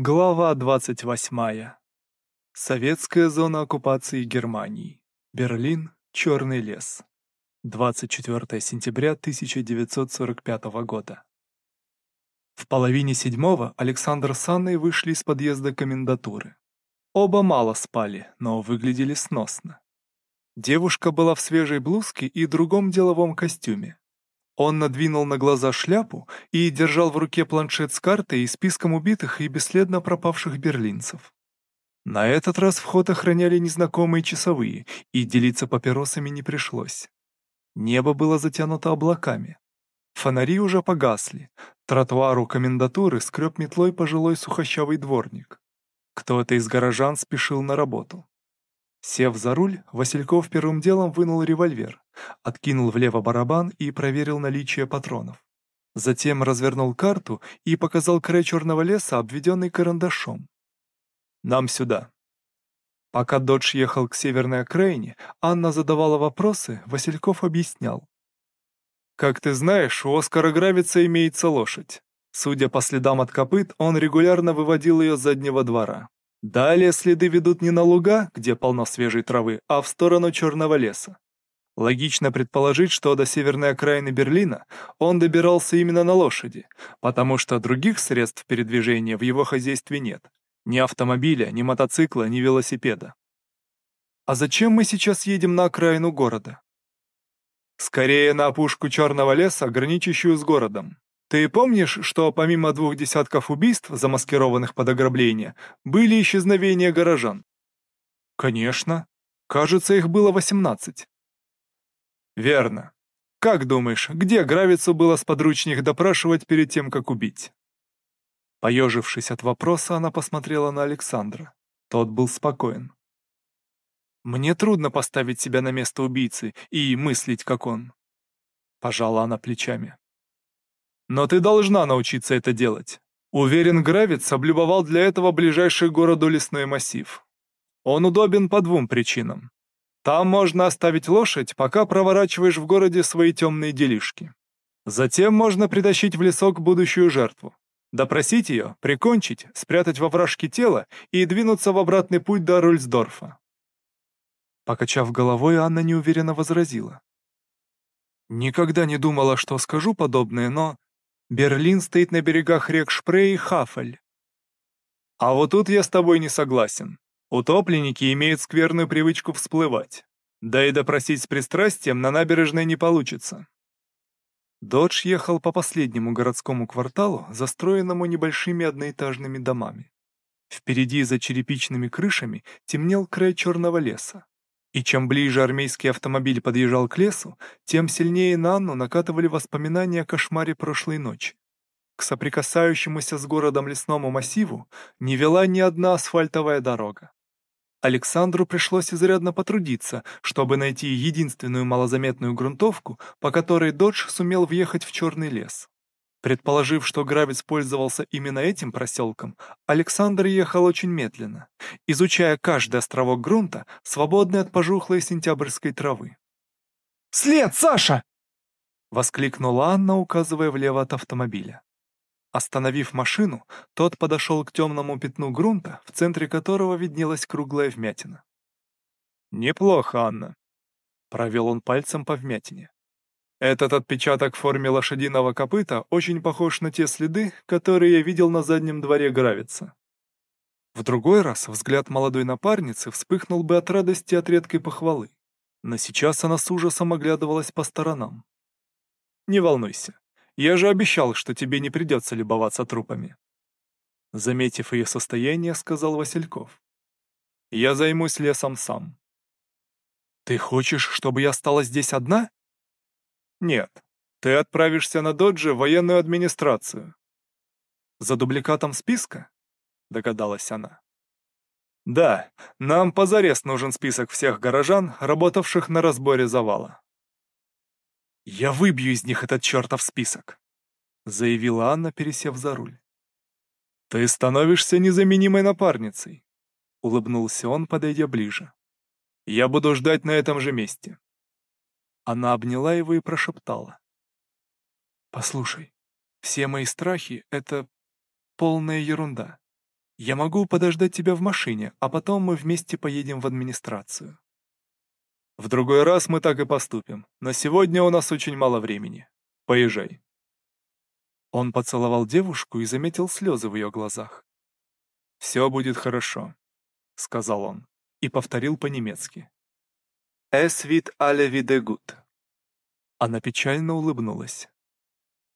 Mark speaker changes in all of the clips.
Speaker 1: Глава 28. Советская зона оккупации Германии. Берлин, Черный лес. 24 сентября 1945 года. В половине седьмого Александр с Анной вышли из подъезда комендатуры. Оба мало спали, но выглядели сносно. Девушка была в свежей блузке и другом деловом костюме. Он надвинул на глаза шляпу и держал в руке планшет с картой и списком убитых и бесследно пропавших берлинцев. На этот раз вход охраняли незнакомые часовые, и делиться папиросами не пришлось. Небо было затянуто облаками. Фонари уже погасли. Тротуару комендатуры скреб метлой пожилой сухощавый дворник. Кто-то из горожан спешил на работу. Сев за руль, Васильков первым делом вынул револьвер, откинул влево барабан и проверил наличие патронов. Затем развернул карту и показал край черного леса, обведенный карандашом. «Нам сюда». Пока Додж ехал к северной окраине, Анна задавала вопросы, Васильков объяснял. «Как ты знаешь, у Оскара Гравица имеется лошадь. Судя по следам от копыт, он регулярно выводил ее с заднего двора. Далее следы ведут не на луга, где полно свежей травы, а в сторону черного леса. Логично предположить, что до северной окраины Берлина он добирался именно на лошади, потому что других средств передвижения в его хозяйстве нет. Ни автомобиля, ни мотоцикла, ни велосипеда. А зачем мы сейчас едем на окраину города? Скорее на опушку черного леса, граничащую с городом. Ты помнишь, что помимо двух десятков убийств, замаскированных под ограбление, были исчезновения горожан? Конечно. Кажется, их было 18. Верно. Как думаешь, где Гравицу было сподручнее их допрашивать перед тем, как убить? Поежившись от вопроса, она посмотрела на Александра. Тот был спокоен. «Мне трудно поставить себя на место убийцы и мыслить, как он». Пожала она плечами. Но ты должна научиться это делать. Уверен, Гравиц облюбовал для этого ближайший городу лесной массив. Он удобен по двум причинам. Там можно оставить лошадь, пока проворачиваешь в городе свои темные делишки. Затем можно притащить в лесок будущую жертву. Допросить ее, прикончить, спрятать во вражке тело и двинуться в обратный путь до Рульсдорфа. Покачав головой, Анна неуверенно возразила. «Никогда не думала, что скажу подобное, но Берлин стоит на берегах рек Шпрей и Хафель. А вот тут я с тобой не согласен. Утопленники имеют скверную привычку всплывать. Да и допросить с пристрастием на набережной не получится. Додж ехал по последнему городскому кварталу, застроенному небольшими одноэтажными домами. Впереди за черепичными крышами темнел край черного леса. И чем ближе армейский автомобиль подъезжал к лесу, тем сильнее на Анну накатывали воспоминания о кошмаре прошлой ночи. К соприкасающемуся с городом лесному массиву не вела ни одна асфальтовая дорога. Александру пришлось изрядно потрудиться, чтобы найти единственную малозаметную грунтовку, по которой Додж сумел въехать в черный лес. Предположив, что Гравец пользовался именно этим проселком, Александр ехал очень медленно, изучая каждый островок грунта, свободный от пожухлой сентябрьской травы.
Speaker 2: «След, Саша!»
Speaker 1: — воскликнула Анна, указывая влево от автомобиля. Остановив машину, тот подошел к темному пятну грунта, в центре которого виднелась круглая вмятина. «Неплохо, Анна», — провел он пальцем по вмятине. Этот отпечаток в форме лошадиного копыта очень похож на те следы, которые я видел на заднем дворе Гравица. В другой раз взгляд молодой напарницы вспыхнул бы от радости от редкой похвалы, но сейчас она с ужасом оглядывалась по сторонам. «Не волнуйся, я же обещал, что тебе не придется любоваться трупами». Заметив ее состояние, сказал Васильков. «Я займусь лесом сам». «Ты хочешь, чтобы я осталась здесь одна?» Нет, ты отправишься на Доджи в военную администрацию. За дубликатом списка? Догадалась она. Да, нам позарез нужен список всех горожан, работавших на разборе завала. Я выбью из них этот чертов список, заявила Анна, пересев за руль. Ты становишься незаменимой напарницей, улыбнулся он, подойдя ближе. Я буду ждать на этом же месте. Она обняла его и прошептала. «Послушай, все мои страхи — это полная ерунда. Я могу подождать тебя в машине, а потом мы вместе поедем в администрацию. В другой раз мы так и поступим, но сегодня у нас очень мало времени. Поезжай. Он поцеловал девушку и заметил слезы в ее глазах. «Все будет хорошо», — сказал он и повторил по-немецки. «Es wird alle wieder gut». Она печально улыбнулась.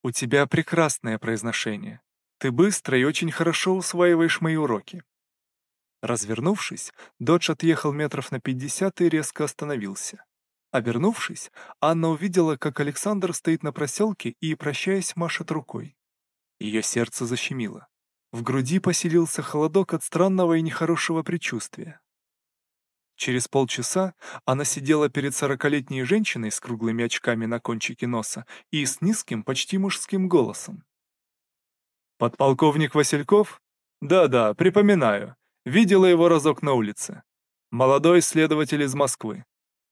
Speaker 1: «У тебя прекрасное произношение. Ты быстро и очень хорошо усваиваешь мои уроки». Развернувшись, Додж отъехал метров на пятьдесят и резко остановился. Обернувшись, Анна увидела, как Александр стоит на проселке и, прощаясь, машет рукой. Ее сердце защемило. В груди поселился холодок от странного и нехорошего предчувствия. Через полчаса она сидела перед сорокалетней женщиной с круглыми очками на кончике носа и с низким, почти мужским голосом. «Подполковник Васильков? Да-да, припоминаю. Видела его разок на улице. Молодой следователь из Москвы.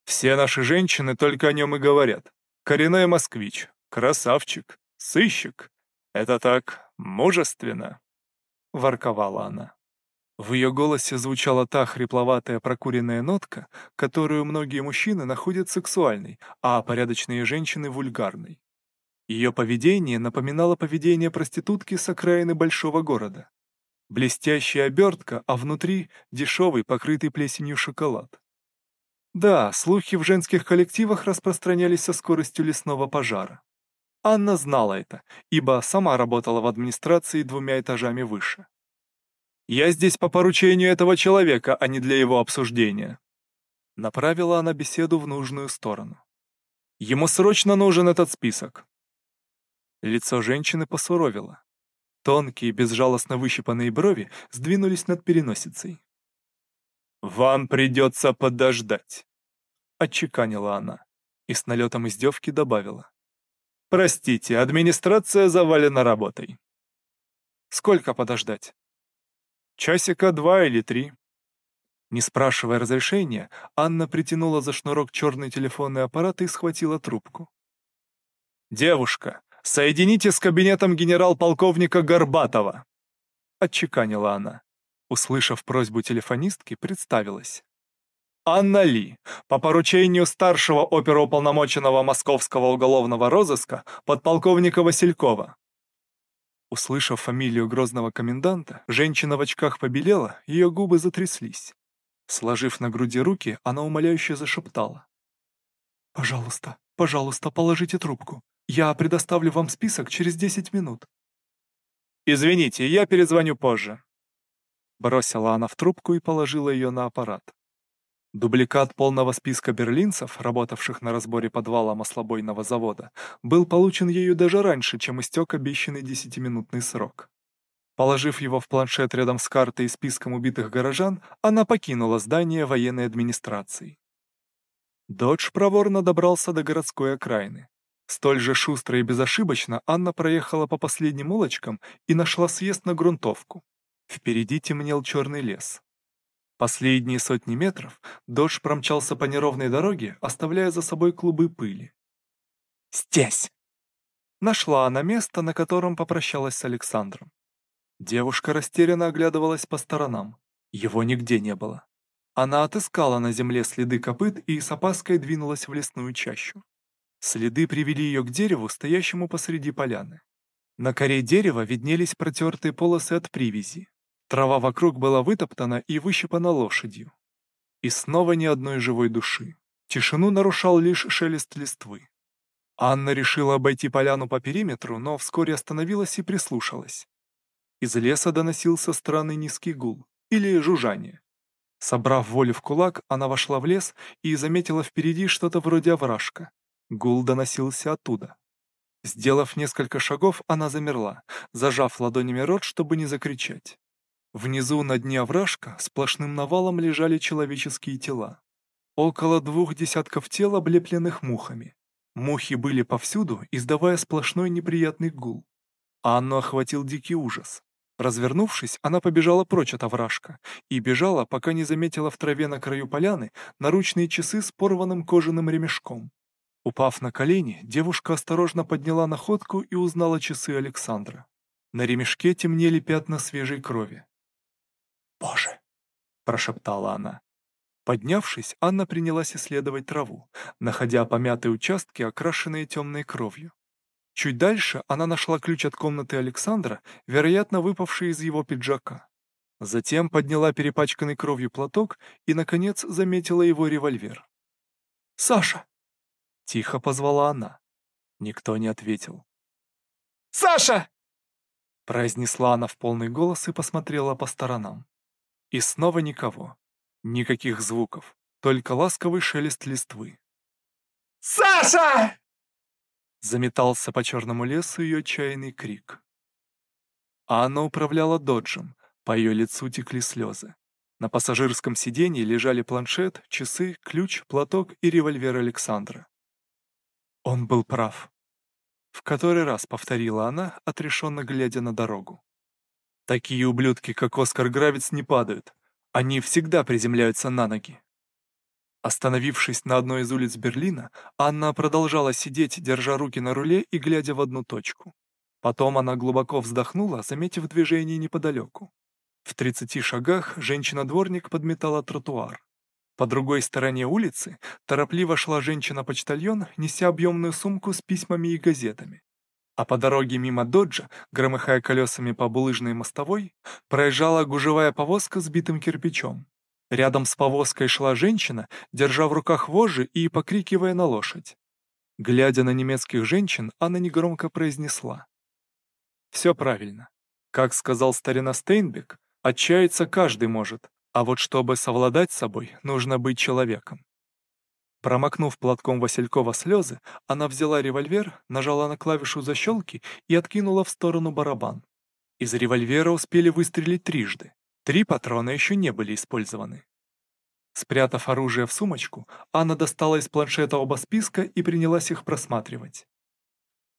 Speaker 1: Все наши женщины только о нем и говорят. Коренной москвич, красавчик, сыщик. Это так мужественно!» — ворковала она. В ее голосе звучала та хрипловатая прокуренная нотка, которую многие мужчины находят сексуальной, а порядочные женщины — вульгарной. Ее поведение напоминало поведение проститутки с окраины большого города. Блестящая обертка, а внутри — дешевый, покрытый плесенью шоколад. Да, слухи в женских коллективах распространялись со скоростью лесного пожара. Анна знала это, ибо сама работала в администрации двумя этажами выше. Я здесь по поручению этого человека, а не для его обсуждения. Направила она беседу в нужную сторону. Ему срочно нужен этот список. Лицо женщины посуровило. Тонкие, безжалостно выщипанные брови сдвинулись над переносицей. «Вам придется подождать», — отчеканила она и с налетом издевки добавила. «Простите, администрация завалена работой». «Сколько подождать?» Часика два или три. Не спрашивая разрешения, Анна притянула за шнурок черный телефонный аппарат и схватила трубку. «Девушка, соедините с кабинетом генерал-полковника Горбатова!» Отчеканила она. Услышав просьбу телефонистки, представилась. Анна Ли, по поручению старшего оперуполномоченного Московского уголовного розыска подполковника Василькова. Услышав фамилию грозного коменданта, женщина в очках побелела, ее губы затряслись. Сложив на груди руки, она умоляюще зашептала. «Пожалуйста, пожалуйста, положите трубку. Я предоставлю вам список через десять минут». «Извините, я перезвоню позже». Бросила она в трубку и положила ее на аппарат. Дубликат полного списка берлинцев, работавших на разборе подвала маслобойного завода, был получен ею даже раньше, чем истек обещанный десятиминутный срок. Положив его в планшет рядом с картой и списком убитых горожан, она покинула здание военной администрации. Додж проворно добрался до городской окраины. Столь же шустро и безошибочно Анна проехала по последним улочкам и нашла съезд на грунтовку. Впереди темнел черный лес. Последние сотни метров Додж промчался по неровной дороге, оставляя за собой клубы пыли. «Здесь!» Нашла она место, на котором попрощалась с Александром. Девушка растерянно оглядывалась по сторонам. Его нигде не было. Она отыскала на земле следы копыт и с опаской двинулась в лесную чащу. Следы привели ее к дереву, стоящему посреди поляны. На коре дерева виднелись протертые полосы от привязи. Трава вокруг была вытоптана и выщипана лошадью. И снова ни одной живой души. Тишину нарушал лишь шелест листвы. Анна решила обойти поляну по периметру, но вскоре остановилась и прислушалась. Из леса доносился странный низкий гул, или жужжание. Собрав волю в кулак, она вошла в лес и заметила впереди что-то вроде овражка. Гул доносился оттуда. Сделав несколько шагов, она замерла, зажав ладонями рот, чтобы не закричать. Внизу на дне овражка сплошным навалом лежали человеческие тела. Около двух десятков тел, облепленных мухами. Мухи были повсюду, издавая сплошной неприятный гул. Анну охватил дикий ужас. Развернувшись, она побежала прочь от овражка и бежала, пока не заметила в траве на краю поляны наручные часы с порванным кожаным ремешком. Упав на колени, девушка осторожно подняла находку и узнала часы Александра. На ремешке темнели пятна свежей крови. Прошептала она. Поднявшись, Анна принялась исследовать траву, находя помятые участки, окрашенные темной кровью. Чуть дальше она нашла ключ от комнаты Александра, вероятно, выпавший из его пиджака. Затем подняла перепачканный кровью платок и, наконец, заметила его револьвер.
Speaker 2: «Саша!»
Speaker 1: — тихо позвала она. Никто не ответил.
Speaker 2: «Саша!»
Speaker 1: Произнесла она в полный голос и посмотрела по сторонам. И снова никого. Никаких звуков, только ласковый шелест листвы.
Speaker 2: «Саша!»
Speaker 1: Заметался по черному лесу ее отчаянный крик. Анна управляла доджем, по ее лицу текли слезы. На пассажирском сиденье лежали планшет, часы, ключ, платок и револьвер Александра. Он был прав. В который раз повторила она, отрешенно глядя на дорогу. Такие ублюдки, как Оскар Гравец, не падают. Они всегда приземляются на ноги. Остановившись на одной из улиц Берлина, Анна продолжала сидеть, держа руки на руле и глядя в одну точку. Потом она глубоко вздохнула, заметив движение неподалеку. В 30 шагах женщина-дворник подметала тротуар. По другой стороне улицы торопливо шла женщина-почтальон, неся объемную сумку с письмами и газетами. А по дороге мимо доджа, громыхая колесами по булыжной мостовой, проезжала гужевая повозка с битым кирпичом. Рядом с повозкой шла женщина, держа в руках вожжи и покрикивая на лошадь. Глядя на немецких женщин, она негромко произнесла. «Все правильно. Как сказал старина Стейнбек, отчаяться каждый может, а вот чтобы совладать с собой, нужно быть человеком. Промокнув платком Василькова слезы, она взяла револьвер, нажала на клавишу защелки и откинула в сторону барабан. Из револьвера успели выстрелить трижды. Три патрона еще не были использованы. Спрятав оружие в сумочку, Анна достала из планшета оба списка и принялась их просматривать.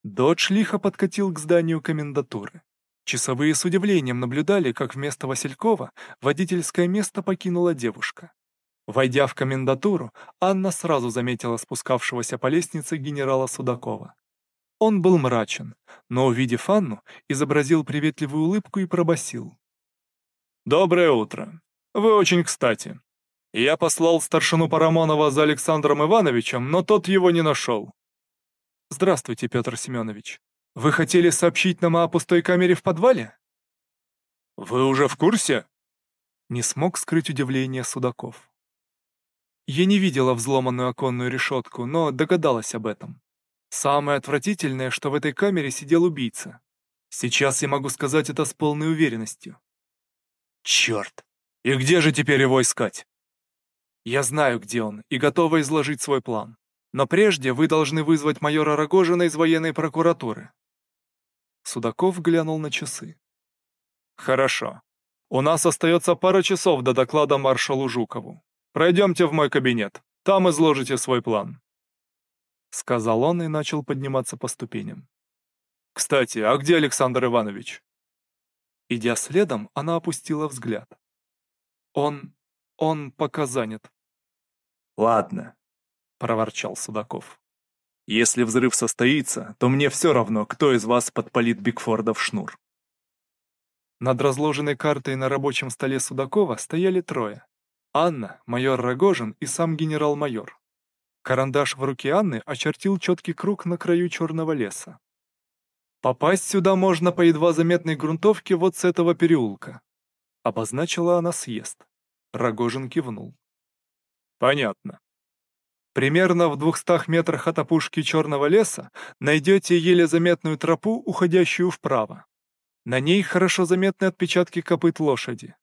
Speaker 1: Додж лихо подкатил к зданию комендатуры. Часовые с удивлением наблюдали, как вместо Василькова водительское место покинула девушка. Войдя в комендатуру, Анна сразу заметила спускавшегося по лестнице генерала Судакова. Он был мрачен, но, увидев Анну, изобразил приветливую улыбку и пробасил: «Доброе утро. Вы очень кстати. Я послал старшину Парамонова за Александром Ивановичем, но тот его не нашел». «Здравствуйте, Петр Семенович. Вы хотели сообщить нам о пустой камере в подвале?» «Вы уже в курсе?» Не смог скрыть удивление Судаков. Я не видела взломанную оконную решетку, но догадалась об этом. Самое отвратительное, что в этой камере сидел убийца. Сейчас я могу сказать это с полной уверенностью. Черт! И где же теперь его искать? Я знаю, где он, и готова изложить свой план. Но прежде вы должны вызвать майора Рогожина из военной прокуратуры. Судаков глянул на часы. Хорошо. У нас остается пара часов до доклада маршалу Жукову. Пройдемте в мой кабинет, там изложите свой план. Сказал он и начал подниматься по ступеням. Кстати, а где Александр Иванович? Идя следом, она опустила взгляд. Он... он пока занят. Ладно, проворчал Судаков. Если взрыв состоится, то мне все равно, кто из вас подпалит Бигфорда в шнур. Над разложенной картой на рабочем столе Судакова стояли трое. Анна, майор Рогожин и сам генерал-майор. Карандаш в руке Анны очертил четкий круг на краю черного леса. «Попасть сюда можно по едва заметной грунтовке вот с этого переулка», — обозначила она съезд. Рогожин кивнул. «Понятно. Примерно в двухстах метрах от опушки черного леса найдете еле заметную тропу, уходящую вправо. На ней хорошо заметны отпечатки копыт лошади.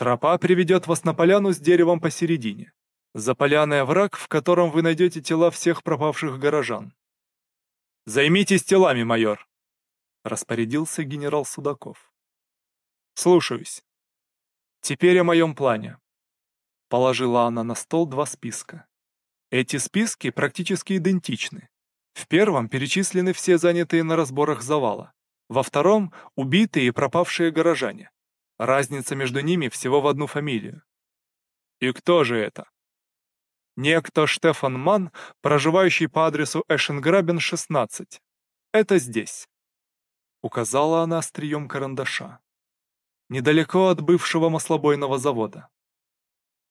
Speaker 1: Тропа приведет вас на поляну с деревом посередине. За поляной овраг, в котором вы найдете тела всех пропавших горожан. «Займитесь телами, майор!» — распорядился генерал Судаков. «Слушаюсь. Теперь о моем плане». Положила она на стол два списка. Эти списки практически идентичны. В первом перечислены все занятые на разборах завала. Во втором — убитые и пропавшие горожане. Разница между ними всего в одну фамилию. И кто же это? Некто Штефан Ман, проживающий по адресу Эшенграбен, 16. Это здесь. Указала она острием карандаша. Недалеко от бывшего маслобойного завода.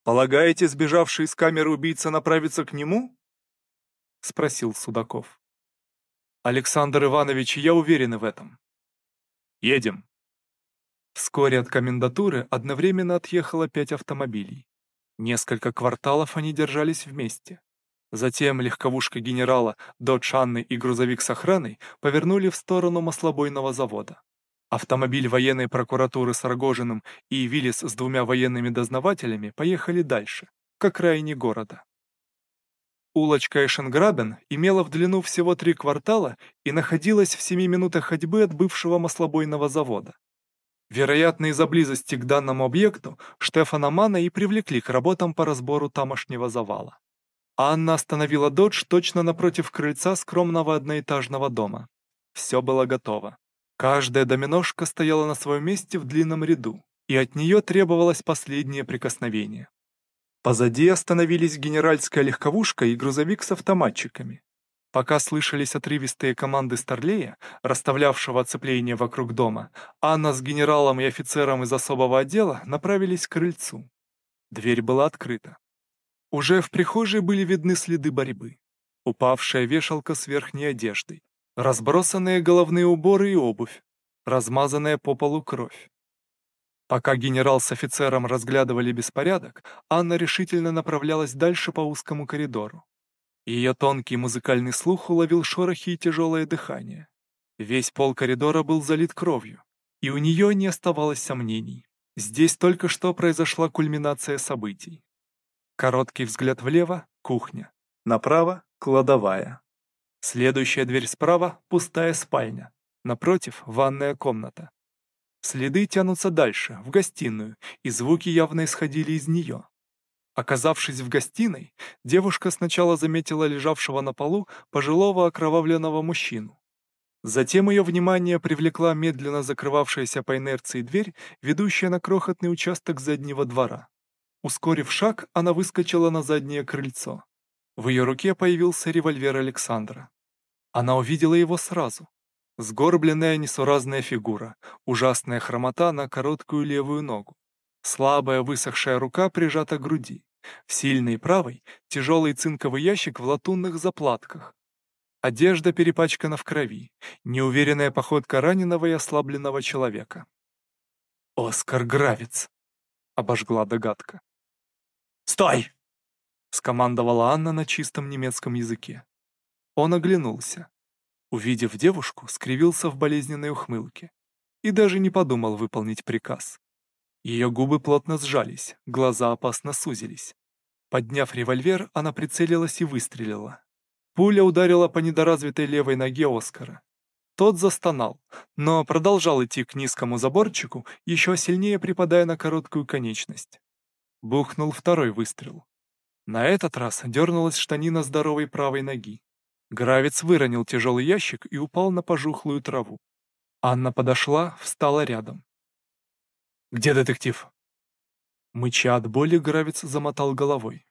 Speaker 1: «Полагаете, сбежавший из камеры убийца направится к нему?» — спросил Судаков. «Александр Иванович, я уверен в этом». «Едем». Вскоре от комендатуры одновременно отъехало пять автомобилей. Несколько кварталов они держались вместе. Затем легковушка генерала, додж Анны и грузовик с охраной повернули в сторону маслобойного завода. Автомобиль военной прокуратуры с Рогожиным и Виллис с двумя военными дознавателями поехали дальше, к окраине города. Улочка Эшенграбен имела в длину всего три квартала и находилась в семи минутах ходьбы от бывшего маслобойного завода. Вероятно, из-за близости к данному объекту Штефана Мана и привлекли к работам по разбору тамошнего завала. Анна остановила додж точно напротив крыльца скромного одноэтажного дома. Все было готово. Каждая доминошка стояла на своем месте в длинном ряду, и от нее требовалось последнее прикосновение. Позади остановились генеральская легковушка и грузовик с автоматчиками. Пока слышались отрывистые команды Старлея, расставлявшего оцепление вокруг дома, Анна с генералом и офицером из особого отдела направились к крыльцу. Дверь была открыта. Уже в прихожей были видны следы борьбы. Упавшая вешалка с верхней одеждой, разбросанные головные уборы и обувь, размазанная по полу кровь. Пока генерал с офицером разглядывали беспорядок, Анна решительно направлялась дальше по узкому коридору. Ее тонкий музыкальный слух уловил шорохи и тяжелое дыхание. Весь пол коридора был залит кровью, и у нее не оставалось сомнений. Здесь только что произошла кульминация событий. Короткий взгляд влево — кухня. Направо — кладовая. Следующая дверь справа — пустая спальня. Напротив — ванная комната. Следы тянутся дальше, в гостиную, и звуки явно исходили из нее. Оказавшись в гостиной, девушка сначала заметила лежавшего на полу пожилого окровавленного мужчину. Затем ее внимание привлекла медленно закрывавшаяся по инерции дверь, ведущая на крохотный участок заднего двора. Ускорив шаг, она выскочила на заднее крыльцо. В ее руке появился револьвер Александра. Она увидела его сразу. Сгорбленная несуразная фигура, ужасная хромота на короткую левую ногу. Слабая высохшая рука прижата к груди. В сильной правой тяжелый цинковый ящик в латунных заплатках. Одежда перепачкана в крови, неуверенная походка раненого и ослабленного человека. «Оскар Гравец!» — обожгла догадка.
Speaker 2: «Стой!»
Speaker 1: — скомандовала Анна на чистом немецком языке. Он оглянулся. Увидев девушку, скривился в болезненной ухмылке и даже не подумал выполнить приказ. Ее губы плотно сжались, глаза опасно сузились. Подняв револьвер, она прицелилась и выстрелила. Пуля ударила по недоразвитой левой ноге Оскара. Тот застонал, но продолжал идти к низкому заборчику, еще сильнее припадая на короткую конечность. Бухнул второй выстрел. На этот раз дернулась штанина здоровой правой ноги. Гравец выронил тяжелый ящик и упал на пожухлую траву. Анна подошла, встала рядом.
Speaker 2: «Где детектив?»
Speaker 1: Мыча от боли, Гравец замотал головой.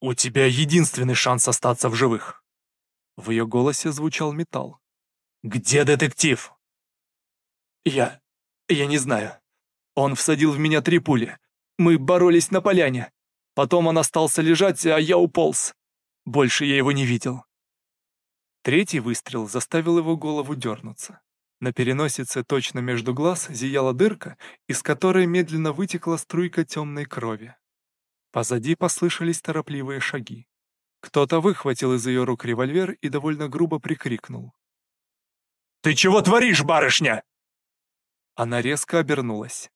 Speaker 2: «У тебя единственный шанс остаться в живых!»
Speaker 1: В ее голосе звучал металл.
Speaker 2: «Где детектив?»
Speaker 1: «Я... я не знаю. Он всадил в меня три пули. Мы боролись на поляне. Потом он остался лежать, а я уполз. Больше я его не видел». Третий выстрел заставил его голову дернуться. На переносице точно между глаз зияла дырка, из которой медленно вытекла струйка темной крови. Позади послышались торопливые шаги. Кто-то выхватил из ее рук револьвер и довольно грубо прикрикнул.
Speaker 2: «Ты чего творишь, барышня?»
Speaker 1: Она резко обернулась.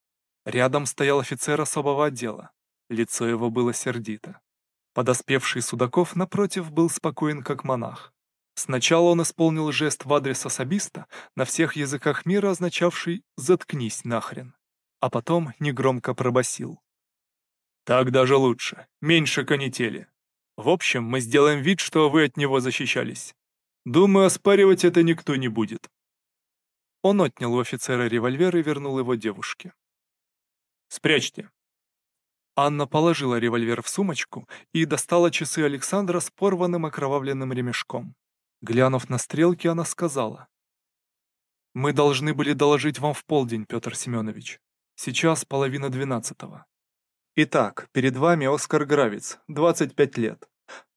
Speaker 1: Рядом стоял офицер особого отдела. Лицо его было сердито. Подоспевший Судаков, напротив, был спокоен, как монах. Сначала он исполнил жест в адрес особиста, на всех языках мира означавший «заткнись нахрен», а потом негромко пробасил. «Так даже лучше, меньше канители. В общем, мы сделаем вид, что вы от него защищались. Думаю, оспаривать это никто не будет». Он отнял у офицера револьвер и вернул его девушке. «Спрячьте». Анна положила револьвер в сумочку и достала часы Александра с порванным окровавленным ремешком. Глянув на стрелки, она сказала. «Мы должны были доложить вам в полдень, Петр Семенович. Сейчас половина двенадцатого. Итак, перед вами Оскар Гравиц, 25 лет.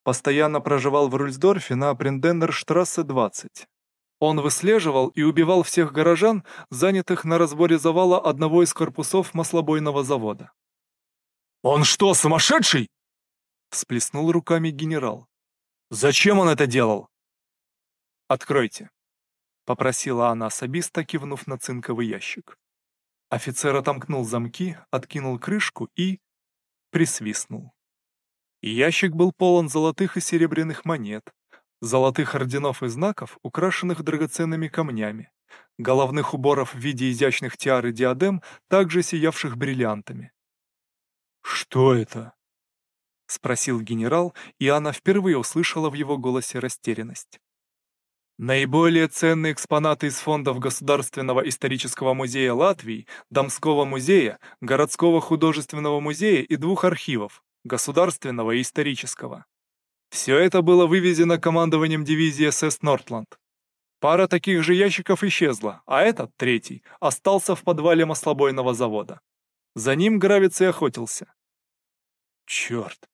Speaker 1: Постоянно проживал в Рульсдорфе на Бренденнерштрассе 20. Он выслеживал и убивал всех горожан, занятых на разборе завала одного из корпусов маслобойного завода.
Speaker 2: «Он что, сумасшедший?»
Speaker 1: Всплеснул руками генерал.
Speaker 2: «Зачем он это делал?»
Speaker 1: «Откройте», — попросила она особиста, кивнув на цинковый ящик. Офицер отомкнул замки, откинул крышку и... присвистнул. Ящик был полон золотых и серебряных монет, золотых орденов и знаков, украшенных драгоценными камнями, головных уборов в виде изящных тиар и диадем, также сиявших бриллиантами.
Speaker 2: «Что это?»
Speaker 1: — спросил генерал, и она впервые услышала в его голосе растерянность. Наиболее ценные экспонаты из фондов Государственного исторического музея Латвии, Домского музея, Городского художественного музея и двух архивов, Государственного и исторического. Все это было вывезено командованием дивизии СС «Нортланд». Пара таких же ящиков исчезла, а этот, третий, остался в подвале маслобойного завода. За ним Гравец и охотился. «Черт!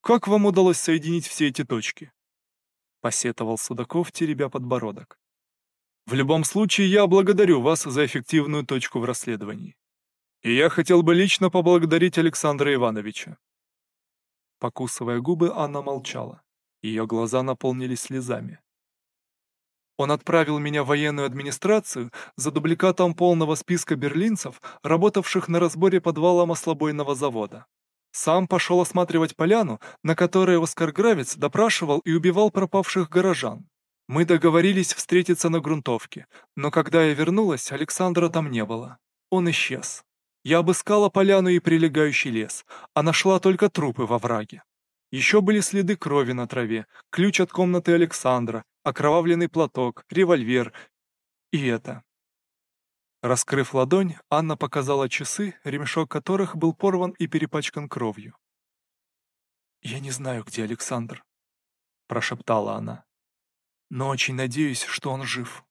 Speaker 1: Как вам удалось соединить все эти точки?» Посетовал Судаков, теребя подбородок. «В любом случае, я благодарю вас за эффективную точку в расследовании. И я хотел бы лично поблагодарить Александра Ивановича. Покусывая губы, Анна молчала. Ее глаза наполнились слезами. Он отправил меня в военную администрацию за дубликатом полного списка берлинцев, работавших на разборе подвала маслобойного завода. Сам пошел осматривать поляну, на которой Оскар Гравец допрашивал и убивал пропавших горожан. Мы договорились встретиться на грунтовке, но когда я вернулась, Александра там не было. Он исчез. Я обыскала поляну и прилегающий лес, а нашла только трупы во враге. Еще были следы крови на траве, ключ от комнаты Александра, окровавленный платок, револьвер и это. Раскрыв ладонь, Анна показала часы, ремешок которых был порван и перепачкан кровью. «Я не знаю, где Александр», — прошептала она. «Но очень надеюсь, что он жив».